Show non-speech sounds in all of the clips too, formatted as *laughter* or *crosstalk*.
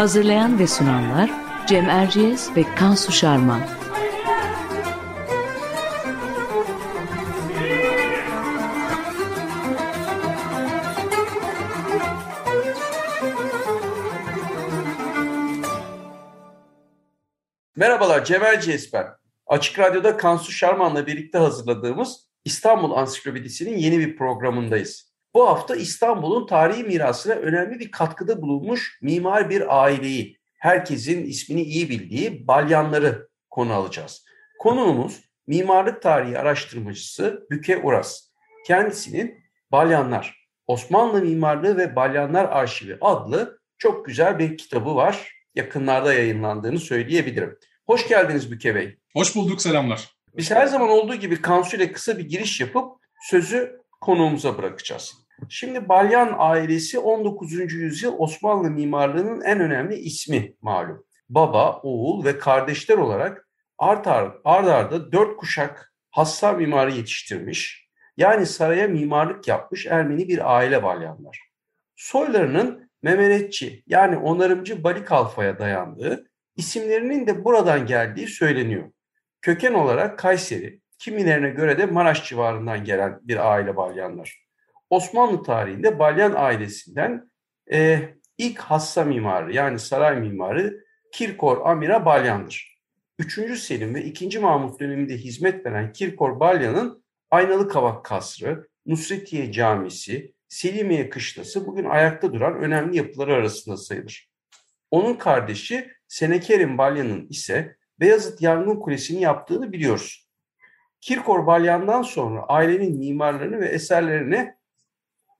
Hazırlayan ve sunanlar Cem Erciyes ve Kansu Şarman. Merhabalar Cem Erciyes ben. Açık Radyo'da Kansu Şarman'la birlikte hazırladığımız İstanbul Ansiklopedisi'nin yeni bir programındayız. Bu hafta İstanbul'un tarihi mirasına önemli bir katkıda bulunmuş mimar bir aileyi, herkesin ismini iyi bildiği Balyanları konu alacağız. Konuğumuz mimarlık tarihi araştırmacısı Büke Uras. Kendisinin Balyanlar, Osmanlı Mimarlığı ve Balyanlar Arşivi adlı çok güzel bir kitabı var. Yakınlarda yayınlandığını söyleyebilirim. Hoş geldiniz Büke Bey. Hoş bulduk, selamlar. Biz her zaman olduğu gibi Kansu ile kısa bir giriş yapıp sözü konuğumuza bırakacağız. Şimdi Balyan ailesi 19. yüzyıl Osmanlı mimarlığının en önemli ismi malum. Baba, oğul ve kardeşler olarak art, art arda dört kuşak hassa mimarı yetiştirmiş. Yani saraya mimarlık yapmış Ermeni bir aile Balyanlar. Soylarının Memenetçi yani onarımcı Bali Alfa'ya dayandığı, isimlerinin de buradan geldiği söyleniyor. Köken olarak Kayseri, kimilerine göre de Maraş civarından gelen bir aile Balyanlar. Osmanlı tarihinde Balyan ailesinden e, ilk hassa mimarı yani saray mimarı Kirkor Amira Balyan'dır. 3. Selim ve 2. Mahmut döneminde hizmet veren Kirkor Balyan'ın Aynalı Kavak Kasrı, Nusretiye Camisi, Selimiye Kışlası bugün ayakta duran önemli yapıları arasında sayılır. Onun kardeşi Senekerim Balyan'ın ise Beyazıt Yangın Kulesi'ni yaptığını biliyoruz. Kirkor Balyan'dan sonra ailenin mimarlarını ve eserlerini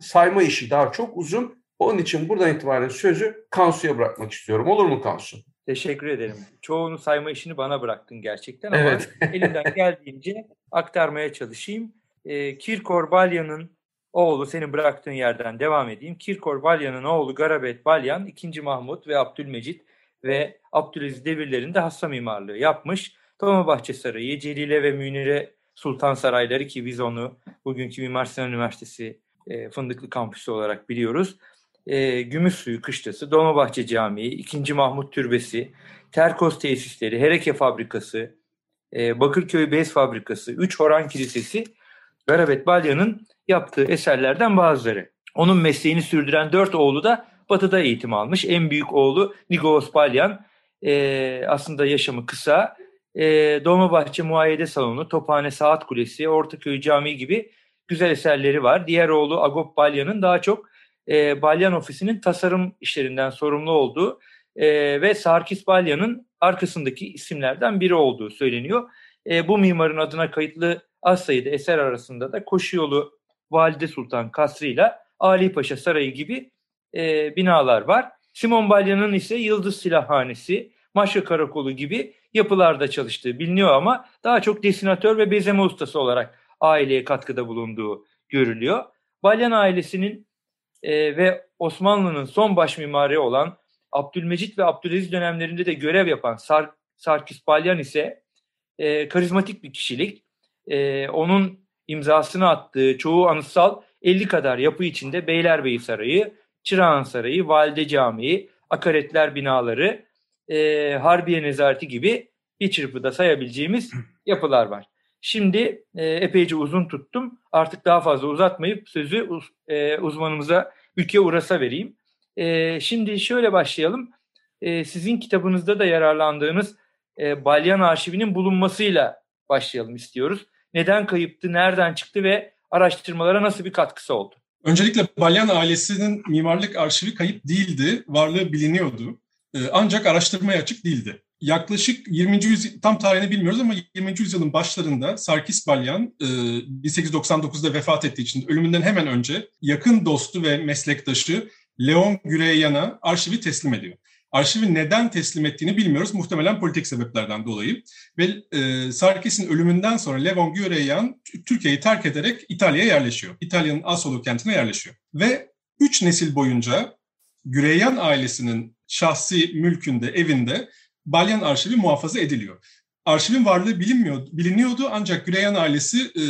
sayma işi daha çok uzun. Onun için buradan itibaren sözü Kansu'ya bırakmak istiyorum. Olur mu Kansu? Teşekkür ederim. Çoğunu sayma işini bana bıraktın gerçekten ama evet. *laughs* elimden geldiğince aktarmaya çalışayım. E, Kirkor Balyan'ın oğlu seni bıraktığın yerden devam edeyim. Kirkor Balyan'ın oğlu Garabet Balyan 2. Mahmut ve Abdülmecit ve Abdülaziz devirlerinde hassa mimarlığı yapmış. Dolmabahçe Sarayı, Celile ve Münire Sultan Sarayları ki biz onu bugünkü Mimar Sinan Üniversitesi e, Fındıklı Kampüsü olarak biliyoruz. E, Gümüşsuyu Kışlası, Dolmabahçe Camii, 2. Mahmut Türbesi, Terkos Tesisleri, Hereke Fabrikası, e, Bakırköy Bez Fabrikası, 3 Horan Kilisesi, Garabet Balyan'ın yaptığı eserlerden bazıları. Onun mesleğini sürdüren dört oğlu da Batı'da eğitim almış. En büyük oğlu Nigos Balyan e, aslında yaşamı kısa. E, Dolmabahçe Muayyede Salonu, Tophane Saat Kulesi, Ortaköy Camii gibi güzel eserleri var. Diğer oğlu Agop Balyan'ın daha çok e, Balyan Ofisi'nin tasarım işlerinden sorumlu olduğu e, ve Sarkis Balyan'ın arkasındaki isimlerden biri olduğu söyleniyor. E, bu mimarın adına kayıtlı az sayıda eser arasında da Koşu Yolu Valide Sultan Kasrı ile Ali Paşa Sarayı gibi e, binalar var. Simon Balyan'ın ise Yıldız Silahhanesi, Maşa Karakolu gibi yapılarda çalıştığı biliniyor ama daha çok desinatör ve bezeme ustası olarak aileye katkıda bulunduğu görülüyor. Balyan ailesinin e, ve Osmanlı'nın son baş mimarı olan Abdülmecit ve Abdülaziz dönemlerinde de görev yapan Sar, Sarkis Balyan ise e, karizmatik bir kişilik. E, onun imzasını attığı çoğu anıtsal 50 kadar yapı içinde Beylerbeyi Sarayı, Çırağan Sarayı, Valide Camii, Akaretler binaları, e, Harbiye Nezareti gibi bir çırpıda sayabileceğimiz yapılar var. Şimdi e, epeyce uzun tuttum. Artık daha fazla uzatmayıp sözü uz, e, uzmanımıza Ülke Uras'a vereyim. E, şimdi şöyle başlayalım. E, sizin kitabınızda da yararlandığınız e, Balyan arşivinin bulunmasıyla başlayalım istiyoruz. Neden kayıptı, nereden çıktı ve araştırmalara nasıl bir katkısı oldu? Öncelikle Balyan ailesinin mimarlık arşivi kayıp değildi, varlığı biliniyordu. E, ancak araştırmaya açık değildi. yaklaşık 20. yüzyıl, tam tarihini bilmiyoruz ama 20. yüzyılın başlarında Sarkis Balyan 1899'da e, vefat ettiği için ölümünden hemen önce yakın dostu ve meslektaşı Leon Güreyan'a arşivi teslim ediyor. Arşivi neden teslim ettiğini bilmiyoruz. Muhtemelen politik sebeplerden dolayı. Ve e, Sarkis'in ölümünden sonra Leon Güreyan Türkiye'yi terk ederek İtalya'ya yerleşiyor. İtalya'nın Asolo kentine yerleşiyor. Ve üç nesil boyunca Güreyan ailesinin şahsi mülkünde, evinde Balyan arşivi muhafaza ediliyor. Arşivin varlığı bilinmiyor, biliniyordu ancak Güreyan ailesi e,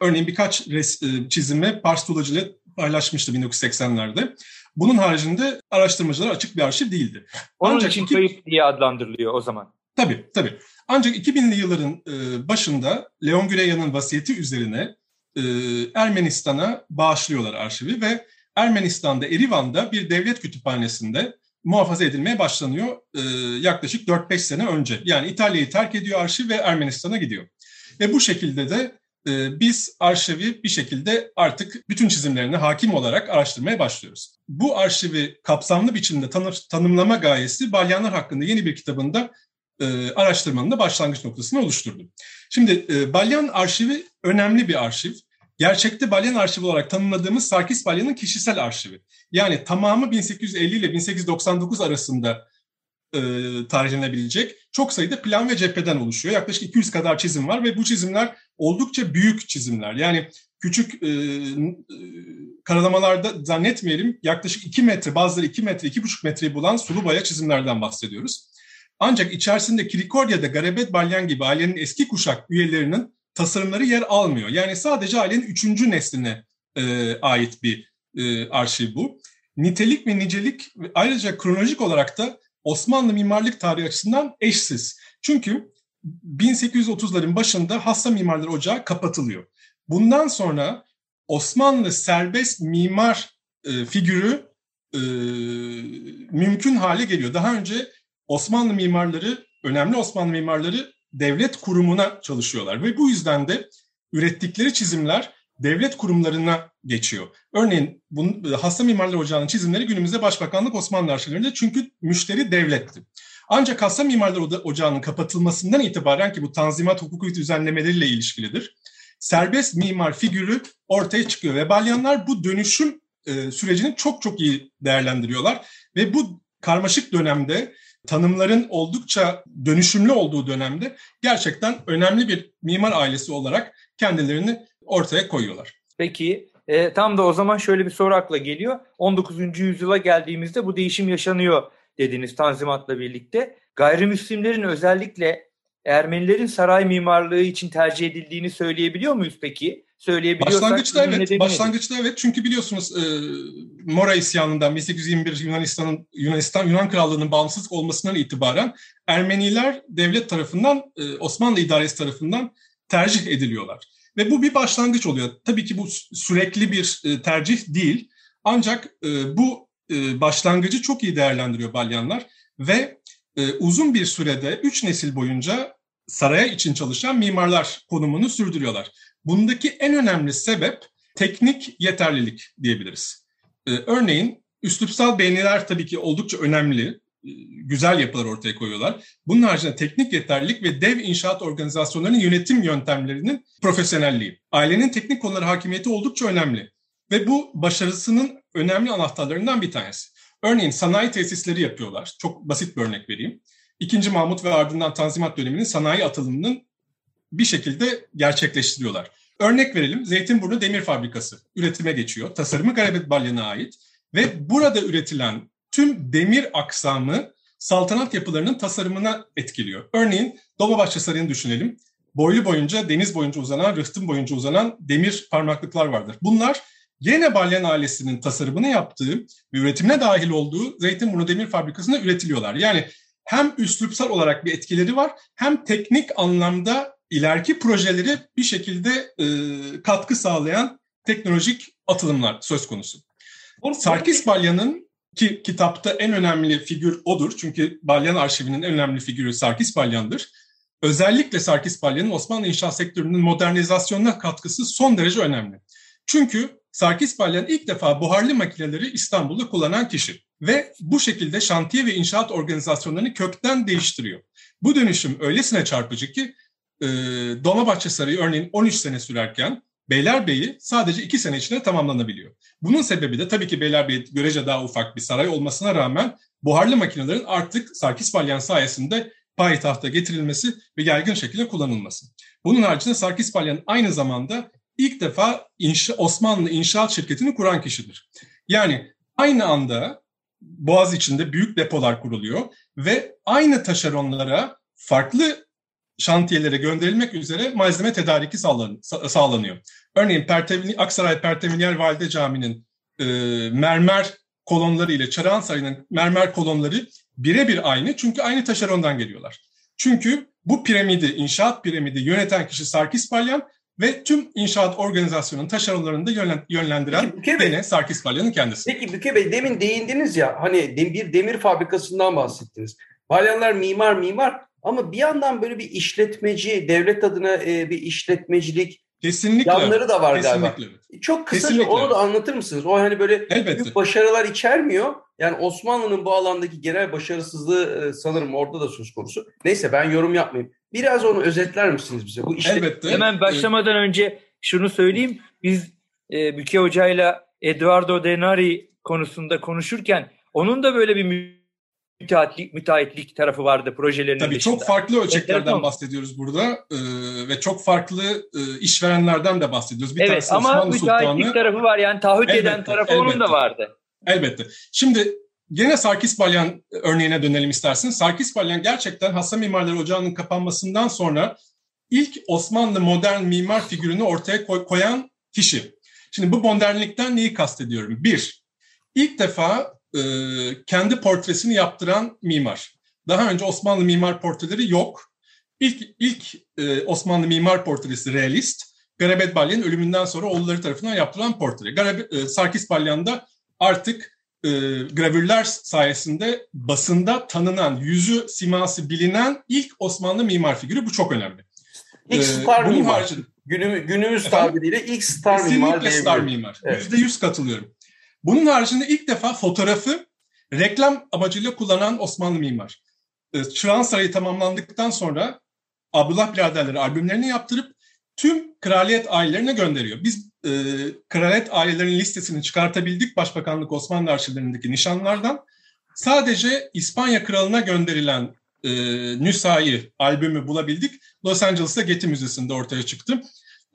örneğin birkaç res, e, çizimi Pars Tulacı ile paylaşmıştı 1980'lerde. Bunun haricinde araştırmacılar açık bir arşiv değildi. Onun Ancak için iki... kayıp diye adlandırılıyor o zaman. Tabii, tabii. Ancak 2000'li yılların e, başında Leon Güreyan'ın vasiyeti üzerine e, Ermenistan'a bağışlıyorlar arşivi ve Ermenistan'da Erivan'da bir devlet kütüphanesinde muhafaza edilmeye başlanıyor e, yaklaşık 4-5 sene önce. Yani İtalya'yı terk ediyor arşiv ve Ermenistan'a gidiyor. Ve bu şekilde de e, biz arşivi bir şekilde artık bütün çizimlerine hakim olarak araştırmaya başlıyoruz. Bu arşivi kapsamlı biçimde tanı, tanımlama gayesi Balyanlar hakkında yeni bir kitabında e, araştırmanın da başlangıç noktasını oluşturdu. Şimdi e, Balyan arşivi önemli bir arşiv gerçekte Balyan arşivi olarak tanımladığımız Sarkis Balyan'ın kişisel arşivi. Yani tamamı 1850 ile 1899 arasında e, tarihlenebilecek çok sayıda plan ve cepheden oluşuyor. Yaklaşık 200 kadar çizim var ve bu çizimler oldukça büyük çizimler. Yani küçük e, e, karalamalarda zannetmeyelim yaklaşık 2 metre bazıları 2 metre 2,5 metreyi bulan sulu boya çizimlerden bahsediyoruz. Ancak içerisinde Kirikorya'da Garabet Balyan gibi ailenin eski kuşak üyelerinin tasarımları yer almıyor. Yani sadece ailenin üçüncü nesline e, ait bir e, arşiv bu. Nitelik ve nicelik ayrıca kronolojik olarak da Osmanlı mimarlık tarihi açısından eşsiz. Çünkü 1830'ların başında Hassa Mimarlar Ocağı kapatılıyor. Bundan sonra Osmanlı serbest mimar e, figürü e, mümkün hale geliyor. Daha önce Osmanlı mimarları, önemli Osmanlı mimarları devlet kurumuna çalışıyorlar ve bu yüzden de ürettikleri çizimler devlet kurumlarına geçiyor. Örneğin bunun, Hasta Mimarlar Ocağı'nın çizimleri günümüzde Başbakanlık Osmanlı arşivlerinde çünkü müşteri devletti. Ancak Hasta Mimarlar Ocağı'nın kapatılmasından itibaren ki bu tanzimat hukuki düzenlemeleriyle ilişkilidir. Serbest mimar figürü ortaya çıkıyor ve Balyanlar bu dönüşüm e, sürecini çok çok iyi değerlendiriyorlar ve bu karmaşık dönemde tanımların oldukça dönüşümlü olduğu dönemde gerçekten önemli bir mimar ailesi olarak kendilerini ortaya koyuyorlar. Peki e, tam da o zaman şöyle bir soru akla geliyor. 19. yüzyıla geldiğimizde bu değişim yaşanıyor dediniz Tanzimat'la birlikte. Gayrimüslimlerin özellikle Ermenilerin saray mimarlığı için tercih edildiğini söyleyebiliyor muyuz peki? Söyleyebiliyorsak başlangıçta evet, başlangıçta evet. Çünkü biliyorsunuz e, Mora isyanından 1821 Yunanistan'ın Yunanistan Yunan Krallığı'nın bağımsız olmasından itibaren Ermeniler devlet tarafından e, Osmanlı idaresi tarafından tercih ediliyorlar. Ve bu bir başlangıç oluyor. Tabii ki bu sürekli bir e, tercih değil. Ancak e, bu e, başlangıcı çok iyi değerlendiriyor Balyanlar ve e, uzun bir sürede üç nesil boyunca saraya için çalışan mimarlar konumunu sürdürüyorlar. Bundaki en önemli sebep teknik yeterlilik diyebiliriz. Ee, örneğin üslupsal beğeniler tabii ki oldukça önemli, e, güzel yapılar ortaya koyuyorlar. Bunun haricinde teknik yeterlilik ve dev inşaat organizasyonlarının yönetim yöntemlerinin profesyonelliği. Ailenin teknik konuları hakimiyeti oldukça önemli. Ve bu başarısının önemli anahtarlarından bir tanesi. Örneğin sanayi tesisleri yapıyorlar. Çok basit bir örnek vereyim. İkinci Mahmut ve ardından Tanzimat döneminin sanayi atılımının bir şekilde gerçekleştiriyorlar. Örnek verelim Zeytinburnu Demir Fabrikası üretime geçiyor. Tasarımı Garabet Balyan'a ait ve burada üretilen tüm demir aksamı saltanat yapılarının tasarımına etkiliyor. Örneğin Dolmabahçe Sarayı'nı düşünelim. Boylu boyunca, deniz boyunca uzanan, rıhtım boyunca uzanan demir parmaklıklar vardır. Bunlar yine Balyan ailesinin tasarımını yaptığı ve üretimine dahil olduğu Zeytinburnu Demir Fabrikası'nda üretiliyorlar. Yani hem üslupsal olarak bir etkileri var hem teknik anlamda ileriki projeleri bir şekilde e, katkı sağlayan teknolojik atılımlar söz konusu. Sarkis Balyan'ın ki kitapta en önemli figür odur. Çünkü Balyan arşivinin en önemli figürü Sarkis Balyan'dır. Özellikle Sarkis Balyan'ın Osmanlı inşaat sektörünün modernizasyonuna katkısı son derece önemli. Çünkü Sarkis Balyan ilk defa buharlı makineleri İstanbul'da kullanan kişi. Ve bu şekilde şantiye ve inşaat organizasyonlarını kökten değiştiriyor. Bu dönüşüm öylesine çarpıcı ki e, Dolmabahçe Sarayı örneğin 13 sene sürerken Beylerbeyi sadece 2 sene içinde tamamlanabiliyor. Bunun sebebi de tabii ki Beylerbeyi görece daha ufak bir saray olmasına rağmen buharlı makinelerin artık Sarkis Balyan sayesinde payitahta getirilmesi ve yaygın şekilde kullanılması. Bunun haricinde Sarkis Balyan aynı zamanda ilk defa inşa, Osmanlı İnşaat Şirketi'ni kuran kişidir. Yani aynı anda Boğaz içinde büyük depolar kuruluyor ve aynı taşeronlara farklı şantiyelere gönderilmek üzere malzeme tedariki sağlanıyor. Örneğin Pertevini, Aksaray Pertevinyer Valide Camii'nin e, mermer kolonları ile Çarağan Sarayı'nın mermer kolonları birebir aynı çünkü aynı taşerondan geliyorlar. Çünkü bu piramidi, inşaat piramidi yöneten kişi Sarkis Palyan ve tüm inşaat organizasyonunun taşeronlarını da yönlendiren Peki, gene Sarkis Palyan'ın kendisi. Peki Büke Bey demin değindiniz ya hani bir demir fabrikasından bahsettiniz. Palyanlar mimar mimar ama bir yandan böyle bir işletmeci, devlet adına e, bir işletmecilik Kesinlikle. yanları da var Kesinlikle. galiba. Çok kısaca onu da anlatır mısınız? O hani böyle Elbette. büyük başarılar içermiyor. Yani Osmanlı'nın bu alandaki genel başarısızlığı e, sanırım orada da söz konusu. Neyse ben yorum yapmayayım. Biraz onu özetler misiniz bize? Bu işte Elbette. Hemen başlamadan önce şunu söyleyeyim. Biz e, Büke Hoca'yla Eduardo Denari konusunda konuşurken onun da böyle bir müteahhitlik, müteahhitlik tarafı vardı projelerinin Tabii dışında. çok farklı ölçeklerden bahsediyoruz burada ee, ve çok farklı e, işverenlerden de bahsediyoruz. Bir evet ama Osmanlı müteahhitlik Sultanı... tarafı var yani taahhüt elbette, eden tarafı elbette, onun da vardı. Elbette. Şimdi Gene Sarkis Balyan örneğine dönelim isterseniz. Sarkis Balyan gerçekten Hasan Mimarları Ocağı'nın kapanmasından sonra ilk Osmanlı modern mimar figürünü ortaya koy, koyan kişi. Şimdi bu modernlikten neyi kastediyorum? Bir, ilk defa e, kendi portresini yaptıran mimar. Daha önce Osmanlı mimar portreleri yok. İlk, ilk e, Osmanlı mimar portresi realist. Garabet Balyan'ın ölümünden sonra oğulları tarafından yaptırılan portre. Garabet, e, Sarkis Balyan da artık e, gravürler sayesinde basında tanınan, yüzü siması bilinen ilk Osmanlı mimar figürü. Bu çok önemli. İlk ee, star mimar. Haricinde, günümüz, günümüz tabiriyle ilk star kesinlikle mimar. Kesinlikle star mimar. Yüzde yüz katılıyorum. Bunun haricinde ilk defa fotoğrafı reklam amacıyla kullanan Osmanlı mimar. Ee, Çırağan Sarayı tamamlandıktan sonra Abdullah biraderleri albümlerini yaptırıp tüm kraliyet ailelerine gönderiyor. Biz e, kraliyet ailelerinin listesini çıkartabildik Başbakanlık Osmanlı arşivlerindeki nişanlardan. Sadece İspanya kralına gönderilen e, Nüsa'yı albümü bulabildik. Los Angeles'ta Getty Müzesi'nde ortaya çıktı.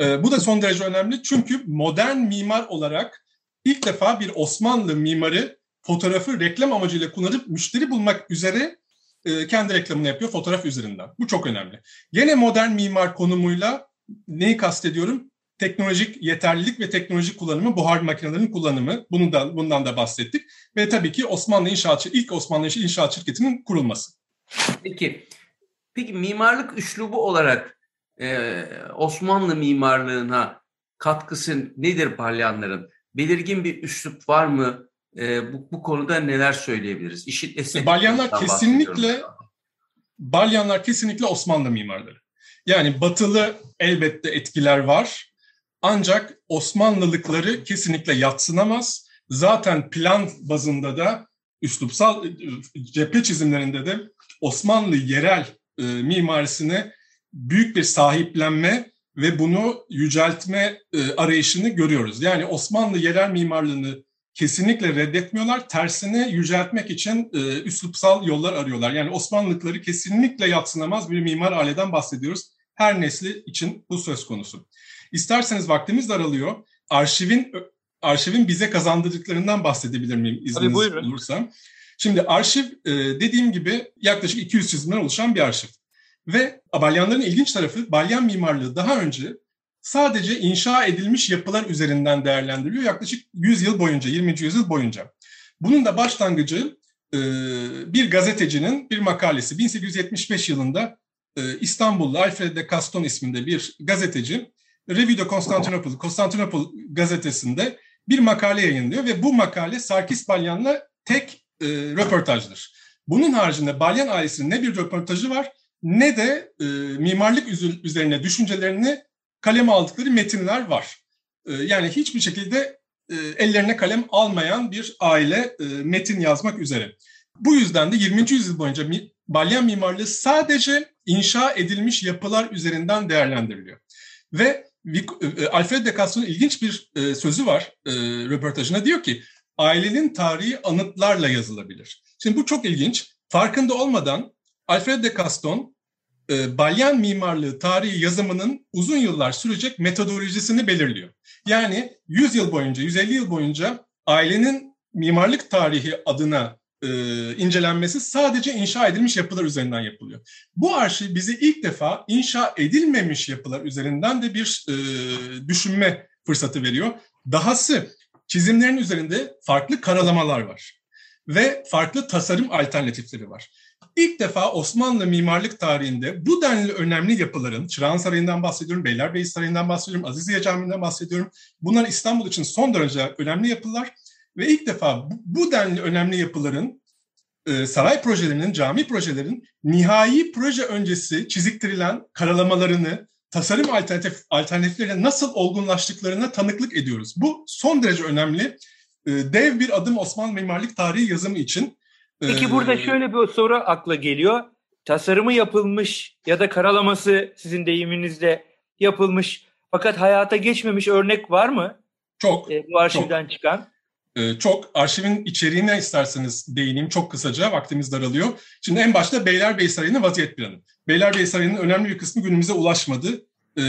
E, bu da son derece önemli çünkü modern mimar olarak ilk defa bir Osmanlı mimarı fotoğrafı reklam amacıyla kullanıp müşteri bulmak üzere e, kendi reklamını yapıyor fotoğraf üzerinden. Bu çok önemli. Yine modern mimar konumuyla neyi kastediyorum? Teknolojik yeterlilik ve teknolojik kullanımı, buhar makinelerinin kullanımı. Bunu da, bundan da bahsettik. Ve tabii ki Osmanlı İnşaat, ilk Osmanlı İnşaat Şirketi'nin kurulması. Peki, peki mimarlık üslubu olarak e, Osmanlı mimarlığına katkısı nedir Balyanların? Belirgin bir üslup var mı? E, bu, bu konuda neler söyleyebiliriz? İşit Balyanlar kesinlikle Balyanlar kesinlikle Osmanlı mimarları. Yani batılı elbette etkiler var. Ancak Osmanlılıkları kesinlikle yatsınamaz. Zaten plan bazında da üslupsal cephe çizimlerinde de Osmanlı yerel e, mimarisine büyük bir sahiplenme ve bunu yüceltme e, arayışını görüyoruz. Yani Osmanlı yerel mimarlığını kesinlikle reddetmiyorlar. Tersine yüceltmek için e, üslupsal yollar arıyorlar. Yani Osmanlılıkları kesinlikle yatsınamaz bir mimar aileden bahsediyoruz. Her nesli için bu söz konusu. İsterseniz vaktimiz daralıyor. Arşivin arşivin bize kazandırdıklarından bahsedebilir miyim izniniz olursa? Şimdi arşiv e, dediğim gibi yaklaşık 200 çizimden oluşan bir arşiv. Ve Balyanların ilginç tarafı Balyan mimarlığı daha önce sadece inşa edilmiş yapılar üzerinden değerlendiriliyor yaklaşık 100 yıl boyunca, 20. yüzyıl boyunca. Bunun da başlangıcı e, bir gazetecinin bir makalesi 1875 yılında e, İstanbullu Alfred de Caston isminde bir gazeteci Revue de Constantinople, Konstantinopol gazetesinde bir makale yayınlıyor ve bu makale Sarkis Balyan'la tek e, röportajdır. Bunun haricinde Balyan ailesinin ne bir röportajı var ne de e, mimarlık üzerine düşüncelerini kaleme aldıkları metinler var. E, yani hiçbir şekilde e, ellerine kalem almayan bir aile e, metin yazmak üzere. Bu yüzden de 20. yüzyıl boyunca balyan mimarlığı sadece inşa edilmiş yapılar üzerinden değerlendiriliyor. Ve Alfred de Castro'nun ilginç bir e, sözü var e, röportajına. Diyor ki ailenin tarihi anıtlarla yazılabilir. Şimdi bu çok ilginç. Farkında olmadan Alfred de Caston e, balyan mimarlığı tarihi yazımının uzun yıllar sürecek metodolojisini belirliyor. Yani 100 yıl boyunca, 150 yıl boyunca ailenin mimarlık tarihi adına e, incelenmesi sadece inşa edilmiş yapılar üzerinden yapılıyor. Bu arşiv bize ilk defa inşa edilmemiş yapılar üzerinden de bir e, düşünme fırsatı veriyor. Dahası çizimlerin üzerinde farklı karalamalar var ve farklı tasarım alternatifleri var. İlk defa Osmanlı mimarlık tarihinde bu denli önemli yapıların, Çırağan Sarayı'ndan bahsediyorum, Beylerbeyi Sarayı'ndan bahsediyorum, Aziziye Camii'nden bahsediyorum. Bunlar İstanbul için son derece önemli yapılar ve ilk defa bu, bu denli önemli yapıların, e, saray projelerinin, cami projelerin nihai proje öncesi çiziktirilen karalamalarını, tasarım alternatif, alternatifleriyle nasıl olgunlaştıklarına tanıklık ediyoruz. Bu son derece önemli. E, dev bir adım Osmanlı mimarlık tarihi yazımı için. Peki ee, burada şöyle bir soru akla geliyor. Tasarımı yapılmış ya da karalaması sizin deyiminizle yapılmış fakat hayata geçmemiş örnek var mı? Çok. E, bu arşivden çok. çıkan. Ee, çok arşivin içeriğine isterseniz değineyim çok kısaca vaktimiz daralıyor. Şimdi en başta Beylerbeyi Sarayı'nın vaziyet planı. Beylerbeyi Sarayı'nın önemli bir kısmı günümüze ulaşmadı. Ee,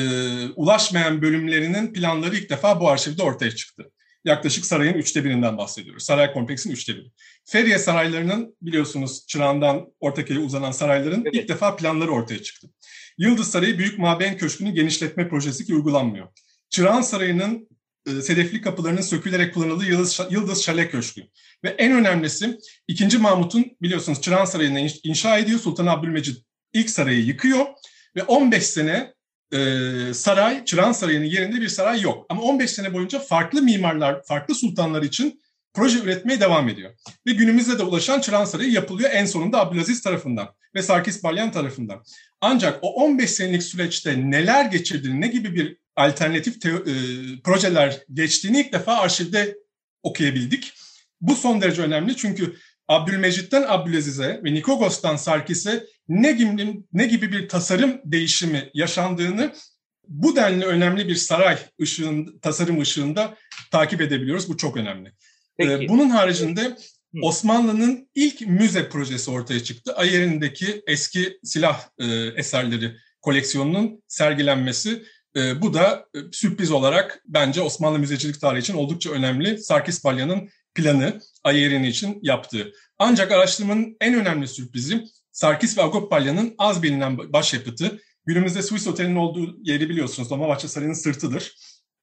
ulaşmayan bölümlerinin planları ilk defa bu arşivde ortaya çıktı. Yaklaşık sarayın üçte birinden bahsediyoruz. Saray kompleksinin üçte biri. Feriye saraylarının biliyorsunuz Çırağan'dan Ortaköy'e uzanan sarayların evet. ilk defa planları ortaya çıktı. Yıldız Sarayı Büyük Mabeyn Köşkü'nün genişletme projesi ki uygulanmıyor. Çırağan Sarayı'nın sedefli kapılarının sökülerek kullanıldığı Yıldız, Yıldız Şale Köşkü. Ve en önemlisi 2. Mahmut'un biliyorsunuz Çırağan Sarayı'nı inşa ediyor. Sultan Abdülmecid ilk sarayı yıkıyor ve 15 sene e, saray, Çırağan Sarayı'nın yerinde bir saray yok. Ama 15 sene boyunca farklı mimarlar, farklı sultanlar için proje üretmeye devam ediyor. Ve günümüzde de ulaşan Çırağan Sarayı yapılıyor en sonunda Abdülaziz tarafından ve Sarkis Balyan tarafından. Ancak o 15 senelik süreçte neler geçirdiğini, ne gibi bir alternatif te- e, projeler geçtiğini ilk defa arşivde okuyabildik. Bu son derece önemli çünkü Abdülmecit'ten Abdülaziz'e ve Nikogos'tan Sarkis'e ne gibi, ne gibi bir tasarım değişimi yaşandığını bu denli önemli bir saray ışığın, tasarım ışığında takip edebiliyoruz. Bu çok önemli. Peki. Ee, bunun haricinde Osmanlı'nın ilk müze projesi ortaya çıktı. Ayerin'deki eski silah e, eserleri koleksiyonunun sergilenmesi. E, bu da e, sürpriz olarak bence Osmanlı müzecilik tarihi için oldukça önemli. Sarkis Palya'nın planı Ayerin'i için yaptığı. Ancak araştırmanın en önemli sürprizi Sarkis ve Agop Palya'nın az bilinen başyapıtı. Günümüzde Swiss Otel'in olduğu yeri biliyorsunuz. Dolmabahçe Sarayı'nın sırtıdır.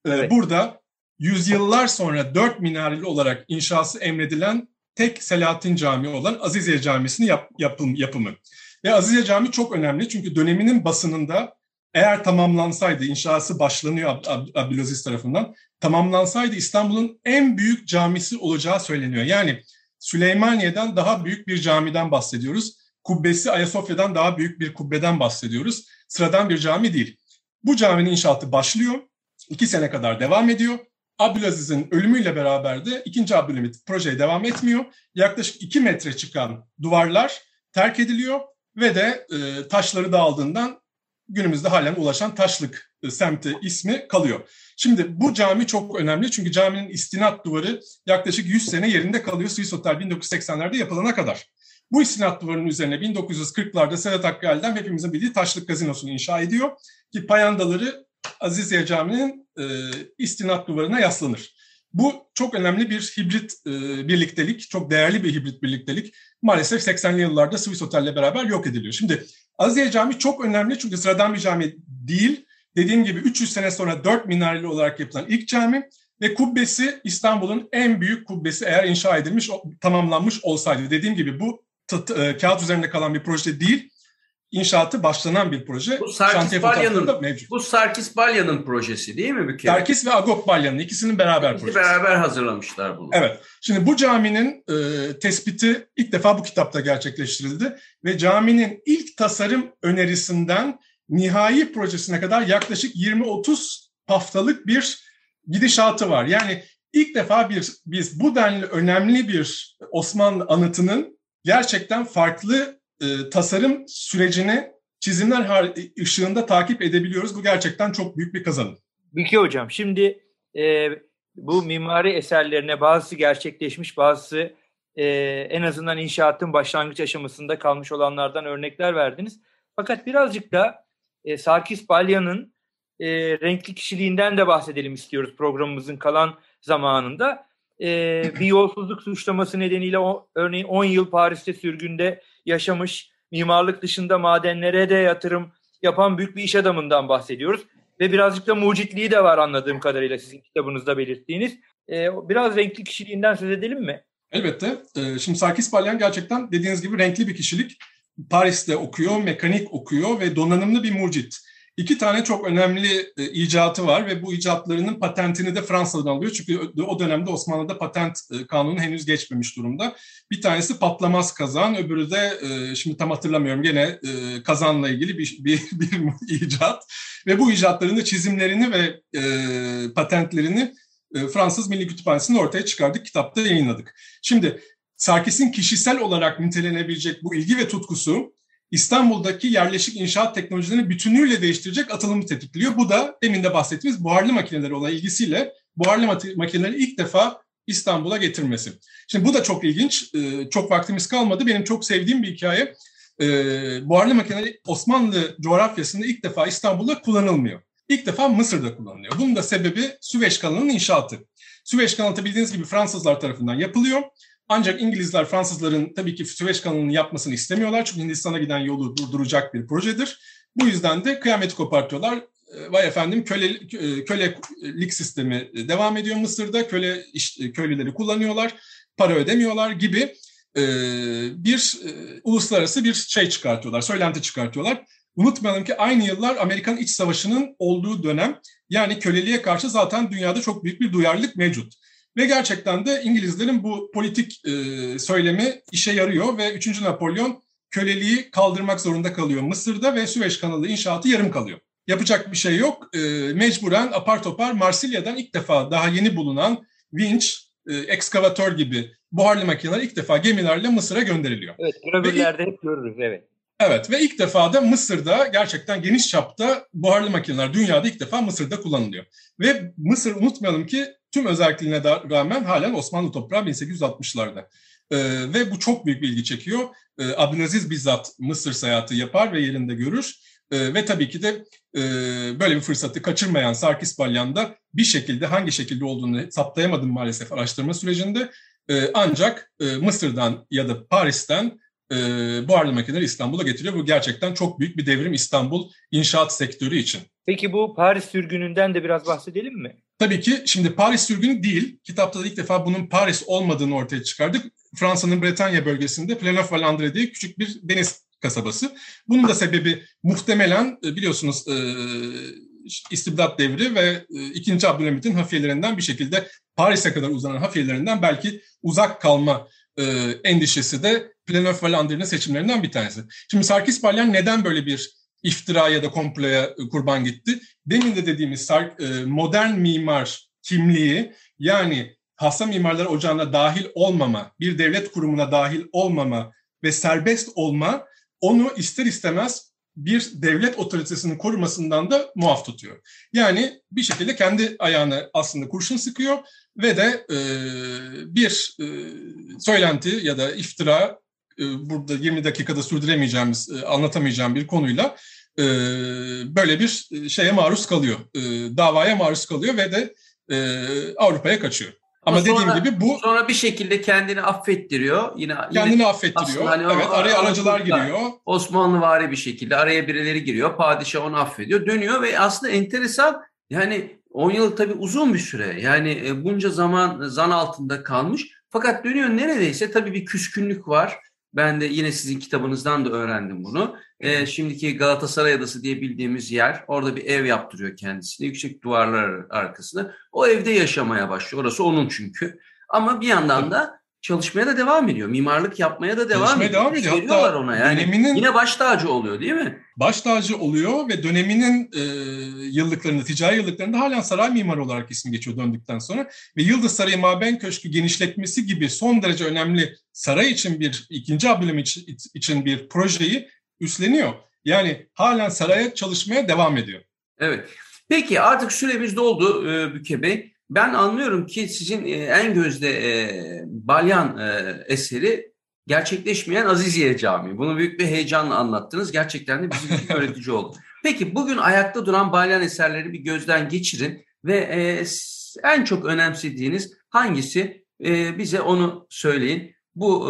Ee, evet. Burada yüzyıllar sonra dört minareli olarak inşası emredilen tek Selahattin Camii olan Aziziye Camisi'nin yap, yapım, yapımı. Ve Aziziye Camii çok önemli çünkü döneminin basınında eğer tamamlansaydı, inşası başlanıyor Ab Ab Abdülaziz tarafından, tamamlansaydı İstanbul'un en büyük camisi olacağı söyleniyor. Yani Süleymaniye'den daha büyük bir camiden bahsediyoruz. Kubbesi Ayasofya'dan daha büyük bir kubbeden bahsediyoruz. Sıradan bir cami değil. Bu caminin inşaatı başlıyor. iki sene kadar devam ediyor. Abdülaziz'in ölümüyle beraber de ikinci Abdülhamit projeye devam etmiyor. Yaklaşık iki metre çıkan duvarlar terk ediliyor ve de e, taşları dağıldığından günümüzde halen ulaşan Taşlık e, semti ismi kalıyor. Şimdi bu cami çok önemli çünkü caminin istinat duvarı yaklaşık 100 sene yerinde kalıyor Swiss Hotel 1980'lerde yapılana kadar. Bu istinat duvarının üzerine 1940'larda Sedat Hakkı hepimizin bildiği Taşlık Gazinosu'nu inşa ediyor ki payandaları Aziziye Camii'nin e, istinat duvarına yaslanır. Bu çok önemli bir hibrit e, birliktelik, çok değerli bir hibrit birliktelik. Maalesef 80'li yıllarda Swiss Hotel'le beraber yok ediliyor. Şimdi Aziye Camii çok önemli çünkü sıradan bir cami değil. Dediğim gibi 300 sene sonra 4 minareli olarak yapılan ilk cami ve kubbesi İstanbul'un en büyük kubbesi eğer inşa edilmiş, tamamlanmış olsaydı. Dediğim gibi bu e, kağıt üzerinde kalan bir proje değil inşaatı başlanan bir proje. Bu Sarkis Balya'nın mevcut. Bu Sarkis Balya'nın projesi değil mi bir kere? Sarkis ve Agop Balya'nın ikisinin beraber İkisi projesi. beraber hazırlamışlar bunu. Evet. Şimdi bu caminin e, tespiti ilk defa bu kitapta gerçekleştirildi ve caminin ilk tasarım önerisinden nihai projesine kadar yaklaşık 20-30 haftalık bir gidişatı var. Yani ilk defa bir biz bu denli önemli bir Osmanlı anıtının gerçekten farklı e, tasarım sürecini çizimler ışığında takip edebiliyoruz. Bu gerçekten çok büyük bir kazanım. Bilki Hocam şimdi e, bu mimari eserlerine bazısı gerçekleşmiş, bazısı e, en azından inşaatın başlangıç aşamasında kalmış olanlardan örnekler verdiniz. Fakat birazcık da e, Sarkis Balya'nın e, renkli kişiliğinden de bahsedelim istiyoruz programımızın kalan zamanında. E, bir yolsuzluk suçlaması nedeniyle o, örneğin 10 yıl Paris'te sürgünde yaşamış, mimarlık dışında madenlere de yatırım yapan büyük bir iş adamından bahsediyoruz. Ve birazcık da mucitliği de var anladığım kadarıyla sizin kitabınızda belirttiğiniz. E, biraz renkli kişiliğinden söz edelim mi? Elbette. E, şimdi Sarkis Balyan gerçekten dediğiniz gibi renkli bir kişilik. Paris'te okuyor, mekanik okuyor ve donanımlı bir mucit. İki tane çok önemli e, icatı var ve bu icatlarının patentini de Fransa'dan alıyor. Çünkü o dönemde Osmanlı'da patent e, kanunu henüz geçmemiş durumda. Bir tanesi patlamaz kazan, öbürü de e, şimdi tam hatırlamıyorum gene e, kazanla ilgili bir, bir, *laughs* bir icat. Ve bu icatların da çizimlerini ve e, patentlerini e, Fransız Milli Kütüphanesi'nde ortaya çıkardık, kitapta yayınladık. Şimdi Sarkis'in kişisel olarak nitelenebilecek bu ilgi ve tutkusu İstanbul'daki yerleşik inşaat teknolojilerini bütünüyle değiştirecek atılımı tetikliyor. Bu da demin de bahsettiğimiz buharlı makineleri olan ilgisiyle buharlı makineleri ilk defa İstanbul'a getirmesi. Şimdi bu da çok ilginç. Ee, çok vaktimiz kalmadı. Benim çok sevdiğim bir hikaye. Ee, buharlı makineleri Osmanlı coğrafyasında ilk defa İstanbul'da kullanılmıyor. İlk defa Mısır'da kullanılıyor. Bunun da sebebi Süveyş kanalının inşaatı. Süveyş kanalı bildiğiniz gibi Fransızlar tarafından yapılıyor. Ancak İngilizler Fransızların tabii ki Süveyş kanalını yapmasını istemiyorlar. Çünkü Hindistan'a giden yolu durduracak bir projedir. Bu yüzden de kıyameti kopartıyorlar. Ee, vay efendim köle, e, kölelik sistemi devam ediyor Mısır'da. Köle iş, köylüleri kullanıyorlar, para ödemiyorlar gibi e, bir e, uluslararası bir şey çıkartıyorlar, söylenti çıkartıyorlar. Unutmayalım ki aynı yıllar Amerikan İç Savaşı'nın olduğu dönem yani köleliğe karşı zaten dünyada çok büyük bir duyarlılık mevcut. Ve gerçekten de İngilizlerin bu politik e, söylemi işe yarıyor ve 3. Napolyon köleliği kaldırmak zorunda kalıyor Mısır'da ve Süveyş kanalı inşaatı yarım kalıyor. Yapacak bir şey yok. E, mecburen apar topar Marsilya'dan ilk defa daha yeni bulunan vinç, e, ekskavatör gibi buharlı makineler ilk defa gemilerle Mısır'a gönderiliyor. Evet, gravürlerde hep görürüz, evet. Evet ve ilk defa da Mısır'da gerçekten geniş çapta buharlı makineler dünyada ilk defa Mısır'da kullanılıyor. Ve Mısır unutmayalım ki tüm özelliklerine rağmen halen Osmanlı toprağı 1860'larda. Ee, ve bu çok büyük bir ilgi çekiyor. Ee, Abdülaziz bizzat Mısır seyahati yapar ve yerinde görür. Ee, ve tabii ki de e, böyle bir fırsatı kaçırmayan Sarkis Balyan da bir şekilde hangi şekilde olduğunu saptayamadım maalesef araştırma sürecinde. Ee, ancak e, Mısır'dan ya da Paris'ten e, buharlı makineleri İstanbul'a getiriyor. Bu gerçekten çok büyük bir devrim İstanbul inşaat sektörü için. Peki bu Paris sürgününden de biraz bahsedelim mi? Tabii ki şimdi Paris sürgünü değil. Kitapta da ilk defa bunun Paris olmadığını ortaya çıkardık. Fransa'nın Bretanya bölgesinde Planof-Valandre diye küçük bir deniz kasabası. Bunun da sebebi muhtemelen e, biliyorsunuz e, istibdat devri ve e, 2. Abdülhamit'in hafiyelerinden bir şekilde Paris'e kadar uzanan hafiyelerinden belki uzak kalma e, endişesi de Planof-Valandre'nin seçimlerinden bir tanesi. Şimdi Sarkis Balyan neden böyle bir iftira ya da komploya kurban gitti? Demin de dediğimiz e, modern mimar kimliği yani hassa mimarlar ocağına dahil olmama, bir devlet kurumuna dahil olmama ve serbest olma onu ister istemez bir devlet otoritesinin korumasından da muaf tutuyor. Yani bir şekilde kendi ayağını aslında kurşun sıkıyor ve de e, bir e, söylenti ya da iftira e, burada 20 dakikada sürdüremeyeceğimiz, e, anlatamayacağım bir konuyla e, böyle bir şeye maruz kalıyor. Davaya maruz kalıyor ve de Avrupa'ya kaçıyor. Ama, Ama sonra, dediğim gibi bu sonra bir şekilde kendini affettiriyor. Yine kendini yine affettiriyor. Hani evet, araya aracılar giriyor. Osmanlı vari bir şekilde araya birileri giriyor. Padişah onu affediyor. Dönüyor ve aslında enteresan yani 10 yıl tabii uzun bir süre. Yani bunca zaman zan altında kalmış. Fakat dönüyor neredeyse tabii bir küskünlük var. Ben de yine sizin kitabınızdan da öğrendim bunu. E, şimdiki Galatasaray Adası diye bildiğimiz yer, orada bir ev yaptırıyor kendisine, yüksek duvarlar arkasında. O evde yaşamaya başlıyor. Orası onun çünkü. Ama bir yandan da çalışmaya da devam ediyor. Mimarlık yapmaya da devam Çalışmaya ediyor. devam ediyor. Veriyorlar Hatta ona yani. döneminin- Yine baş tacı oluyor değil mi? baş tacı oluyor ve döneminin e, yıllıklarında, ticari yıllıklarında halen saray mimarı olarak ismi geçiyor döndükten sonra. Ve Yıldız Sarayı Maben Köşkü genişletmesi gibi son derece önemli saray için bir, ikinci Abdülhamit için, için bir projeyi üstleniyor. Yani halen saraya çalışmaya devam ediyor. Evet. Peki artık süremiz doldu e, Büke Bey. Ben anlıyorum ki sizin e, en gözde e, Balyan e, eseri gerçekleşmeyen Aziziye Camii. Bunu büyük bir heyecanla anlattınız. Gerçekten de bizim için öğretici oldu. Peki bugün ayakta duran Balyan eserleri bir gözden geçirin ve e, en çok önemsediğiniz hangisi E, bize onu söyleyin. Bu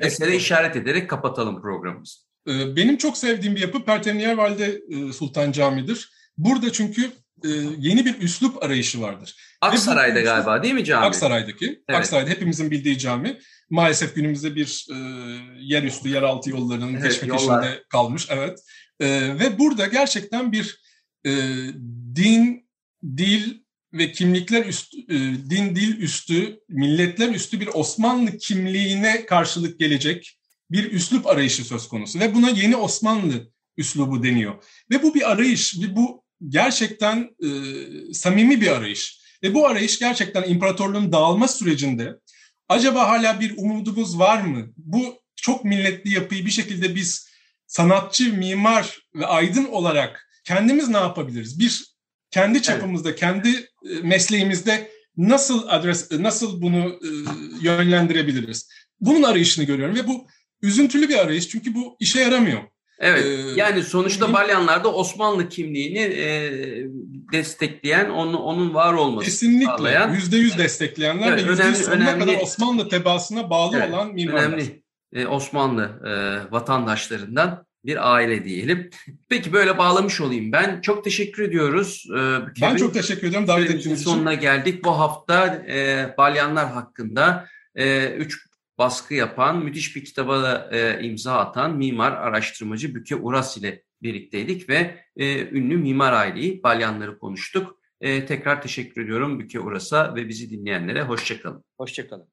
e, esere işaret ederek kapatalım programımızı. Benim çok sevdiğim bir yapı Pertemniyer Valide Sultan Camii'dir. Burada çünkü e, yeni bir üslup arayışı vardır. Aksaray'da bu- galiba değil mi cami? Aksaray'daki. Evet. Aksaray'da hepimizin bildiği cami. Maalesef günümüzde bir e, yerüstü, yeraltı yollarının Evet, kalmış. Evet. E, ve burada gerçekten bir e, din, dil ve kimlikler üstü, e, din, dil üstü, milletler üstü bir Osmanlı kimliğine karşılık gelecek bir üslup arayışı söz konusu. Ve buna yeni Osmanlı üslubu deniyor. Ve bu bir arayış bu gerçekten e, samimi bir arayış. Ve bu arayış gerçekten imparatorluğun dağılma sürecinde acaba hala bir umudumuz var mı? Bu çok milletli yapıyı bir şekilde biz sanatçı, mimar ve aydın olarak kendimiz ne yapabiliriz? Bir kendi çapımızda, kendi e, mesleğimizde nasıl adres, nasıl bunu e, yönlendirebiliriz? Bunun arayışını görüyorum ve bu üzüntülü bir arayış çünkü bu işe yaramıyor. Evet. Ee, yani sonuçta Balyanlar'da Osmanlı kimliğini e, destekleyen, onun, onun var olması Kesinlikle yüzde yüz destekleyenler Evet, ve yüzde önemli- sonuna önemli- kadar Osmanlı tebaasına bağlı Evet, olan mimarlar. önemli e, Osmanlı e, vatandaşlarından bir aile diyelim. Peki böyle bağlamış olayım ben. Çok teşekkür ediyoruz. E, Büke Ben çok teşekkür ederim davet ettiğiniz için. sonuna geldik. Bu hafta e, Balyanlar hakkında e, üç baskı yapan, müthiş bir kitaba da e, imza atan mimar araştırmacı Büke Uras ile birlikteydik ve e, ünlü mimar aileyi Balyanları konuştuk. E, tekrar teşekkür ediyorum Büke Uras'a ve bizi dinleyenlere. Hoşçakalın. Hoşçakalın.